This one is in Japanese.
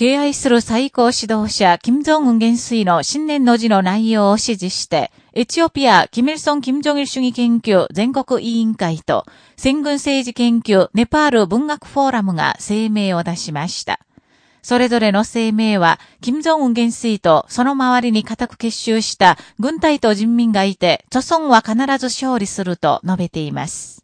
敬愛する最高指導者、金正恩元帥の新年の字の内容を指示して、エチオピア、キミルソン・キム・ジョギル主義研究全国委員会と、戦軍政治研究ネパール文学フォーラムが声明を出しました。それぞれの声明は、金正恩元帥とその周りに固く結集した軍隊と人民がいて、著村は必ず勝利すると述べています。